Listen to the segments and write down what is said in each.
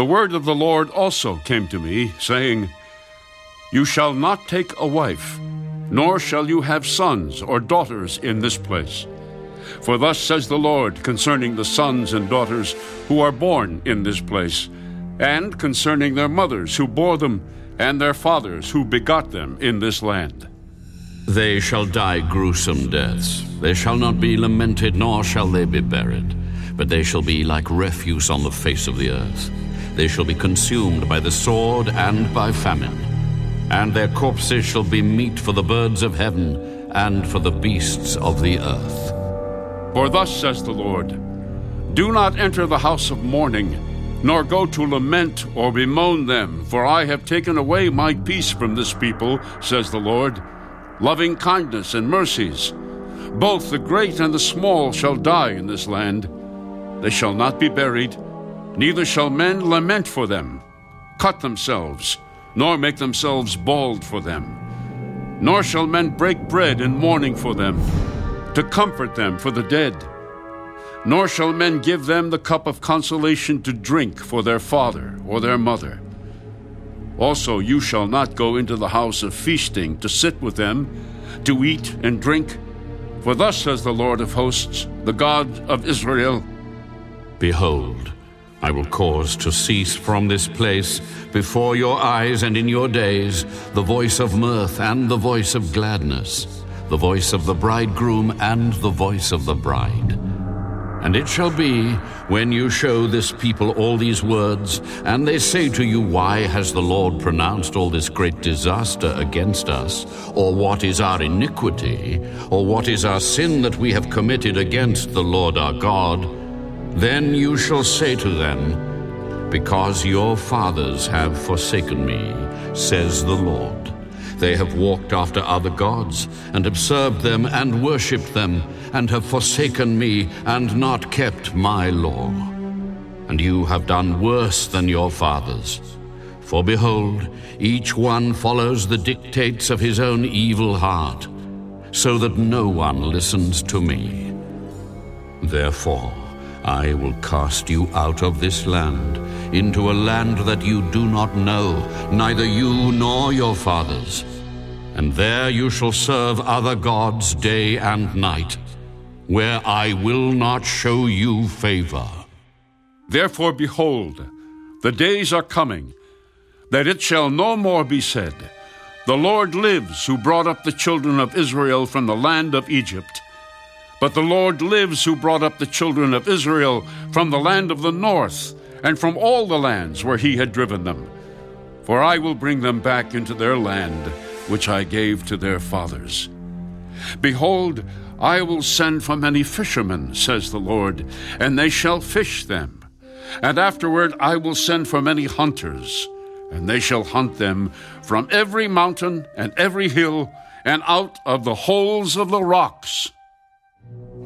The word of the Lord also came to me, saying, You shall not take a wife, nor shall you have sons or daughters in this place. For thus says the Lord concerning the sons and daughters who are born in this place, and concerning their mothers who bore them, and their fathers who begot them in this land. They shall die gruesome deaths. They shall not be lamented, nor shall they be buried, but they shall be like refuse on the face of the earth. They shall be consumed by the sword and by famine, and their corpses shall be meat for the birds of heaven and for the beasts of the earth. For thus says the Lord Do not enter the house of mourning, nor go to lament or bemoan them, for I have taken away my peace from this people, says the Lord. Loving kindness and mercies. Both the great and the small shall die in this land. They shall not be buried Neither shall men lament for them, cut themselves, nor make themselves bald for them. Nor shall men break bread in mourning for them, to comfort them for the dead. Nor shall men give them the cup of consolation to drink for their father or their mother. Also, you shall not go into the house of feasting to sit with them, to eat and drink. For thus says the Lord of hosts, the God of Israel Behold, I will cause to cease from this place before your eyes and in your days the voice of mirth and the voice of gladness, the voice of the bridegroom and the voice of the bride. And it shall be, when you show this people all these words, and they say to you, Why has the Lord pronounced all this great disaster against us? Or what is our iniquity? Or what is our sin that we have committed against the Lord our God? Then you shall say to them, Because your fathers have forsaken me, says the Lord. They have walked after other gods, and have served them and worshipped them, and have forsaken me, and not kept my law. And you have done worse than your fathers. For behold, each one follows the dictates of his own evil heart, so that no one listens to me. Therefore, I will cast you out of this land, into a land that you do not know, neither you nor your fathers. And there you shall serve other gods day and night, where I will not show you favor. Therefore, behold, the days are coming, that it shall no more be said, The Lord lives, who brought up the children of Israel from the land of Egypt. But the Lord lives who brought up the children of Israel from the land of the north and from all the lands where he had driven them. For I will bring them back into their land, which I gave to their fathers. Behold, I will send for many fishermen, says the Lord, and they shall fish them. And afterward I will send for many hunters, and they shall hunt them from every mountain and every hill, and out of the holes of the rocks.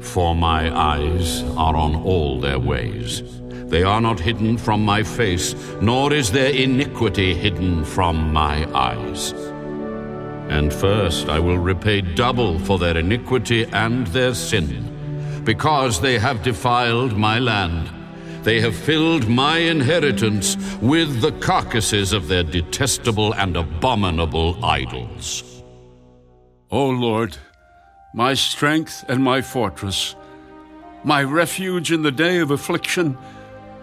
For my eyes are on all their ways. They are not hidden from my face, nor is their iniquity hidden from my eyes. And first I will repay double for their iniquity and their sin, because they have defiled my land. They have filled my inheritance with the carcasses of their detestable and abominable idols. O Lord, my strength and my fortress, my refuge in the day of affliction.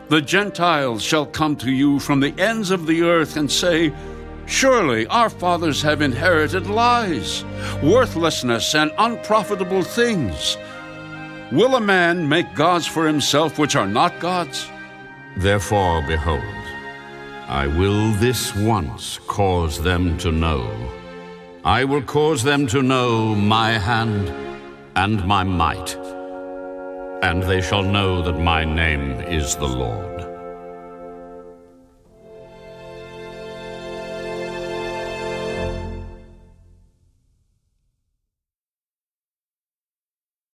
The Gentiles shall come to you from the ends of the earth and say, Surely our fathers have inherited lies, worthlessness, and unprofitable things. Will a man make gods for himself which are not gods? Therefore, behold, I will this once cause them to know I will cause them to know my hand and my might, and they shall know that my name is the Lord.